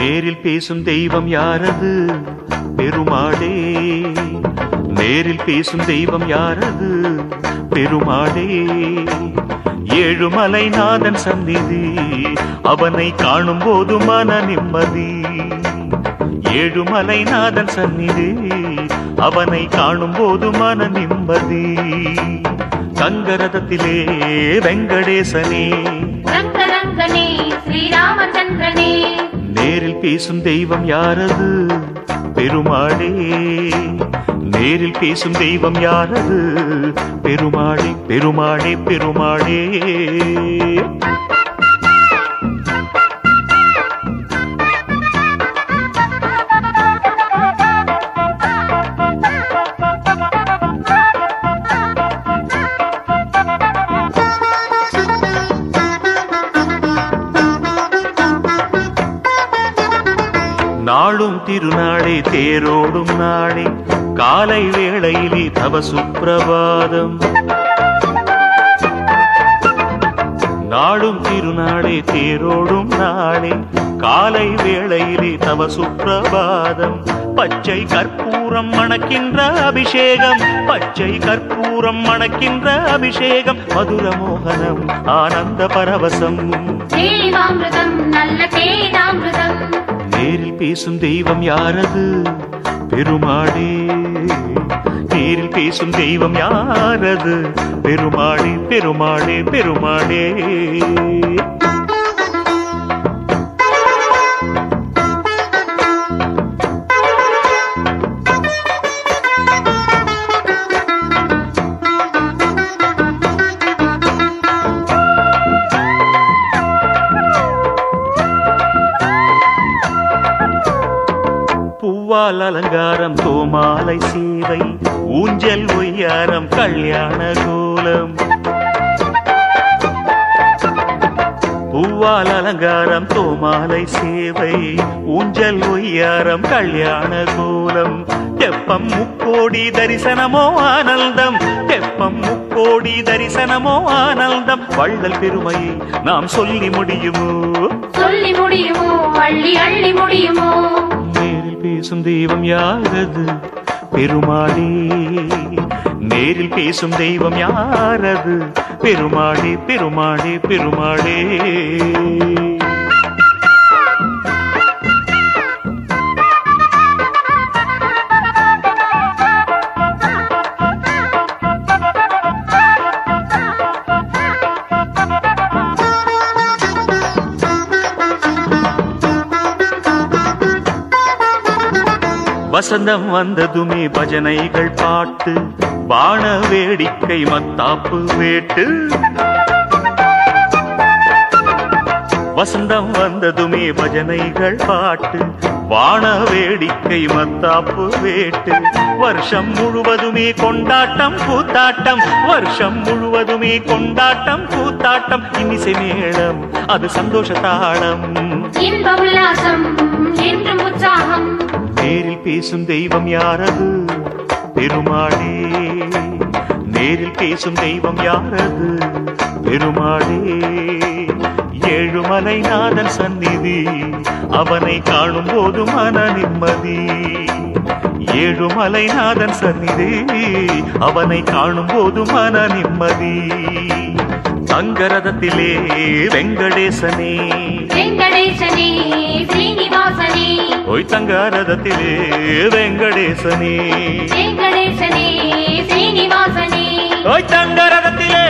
நேரில் பேசும் தெய்வம் யாரது? பெருமாளே. நேரில் பேசும் தெய்வம் யாரது? பெருமாளே. ஏழுமலை நாதன் சந்நிதி அவனை காணும் போது மன நிம்மதி. ஏழுமலை நாதன் சந்நிதி அவனை காணும் போது மன நிம்மதி. தங்கரதத்திலே வெங்கடேசனே. ரங்கரங்கனே ஸ்ரீராமச்சந்திரனே. நேரில் பேசும் தெய்வம் யாரது? பெருமாளே. நேரில் பேசும் தெய்வம் யாரது? பெருமாளே பெருமாளே பெருமாளே. நாளும் திருநாளே தேரோடும் நாளே காலை வேளையிலே தவ சுப்பிரபாதம். நாளும் திருநாளே தேரோடும் நாளே காலை வேளையிலே தவ சுப்பிரபாதம். பச்சை கற்பூரம் மணக்கின்ற அபிஷேகம் பச்சை கற்பூரம் மணக்கின்ற அபிஷேகம் மதுர மோகனம் ஆனந்த பரவசம். நல்ல தேனாமிருதம் நேரில் பேசும் தெய்வம் யாரது? பெருமாளே. நேரில் பேசும் தெய்வம் யாரது? பெருமாளே பெருமாளே பெருமாளே. பூவால் அலங்காரம் தோமாலை சேவை ஊஞ்சல் ஒய்யாரம் கல்யாண கோலம். பூவால் அலங்காரம் தோமாலை சேவை ஊஞ்சல் ஒய்யாரம் கல்யாண கோலம். தெப்பம் முக்கோடி தரிசனமோ ஆனந்தம். தெப்பம் முக்கோடி தரிசனமோ ஆனந்தம். வள்ளல் பெருமையை நாம் சொல்லி முடியுமோ? சொல்லி முடியுமோ? அள்ளி அள்ளி முடியுமோ? பேசும் தெய்வம் யாரது? பெருமாளே நேரில் பேசும் தெய்வம் யாரது? பெருமாளே பெருமாளே பெருமாளே. வசந்தம் வந்ததுமே பஜனைகள் பாட்டு வான வேடிக்கை மத்தாப்பு வேட்டு. வசந்தம் வந்ததுமே பஜனைகள் பாட்டு வான வேடிக்கை மத்தாப்பு வேட்டு. வருஷம் முழுவதுமே கொண்டாட்டம் கூத்தாட்டம். வருஷம் முழுவதுமே கொண்டாட்டம் கூத்தாட்டம். இன்னிசை மேளம் அது சந்தோஷ தாளம். இன்ப உல்லாசம் என்றும் உற்சாகம். நேரில் பேசும் தெய்வம் யாரது? பெருமாளே நேரில் பேசும் தெய்வம் யாரது? பெருமாளே ஏழுமலை நாதன் சந்நிதி அவனை காணும் போது மன நிம்மதி. ஏழுமலை நாதன் சந்நிதி அவனை காணும் போது மன நிம்மதி. தங்கரதத்திலே வெங்கடேசனே. வெங்கடேசனே ஸ்ரீனிவாசனே. ஓய் தங்கரதத்திலே வெங்கடேசனே. வெங்கடேசனே ஸ்ரீனிவாசனே. ஓய் தங்கரதத்திலே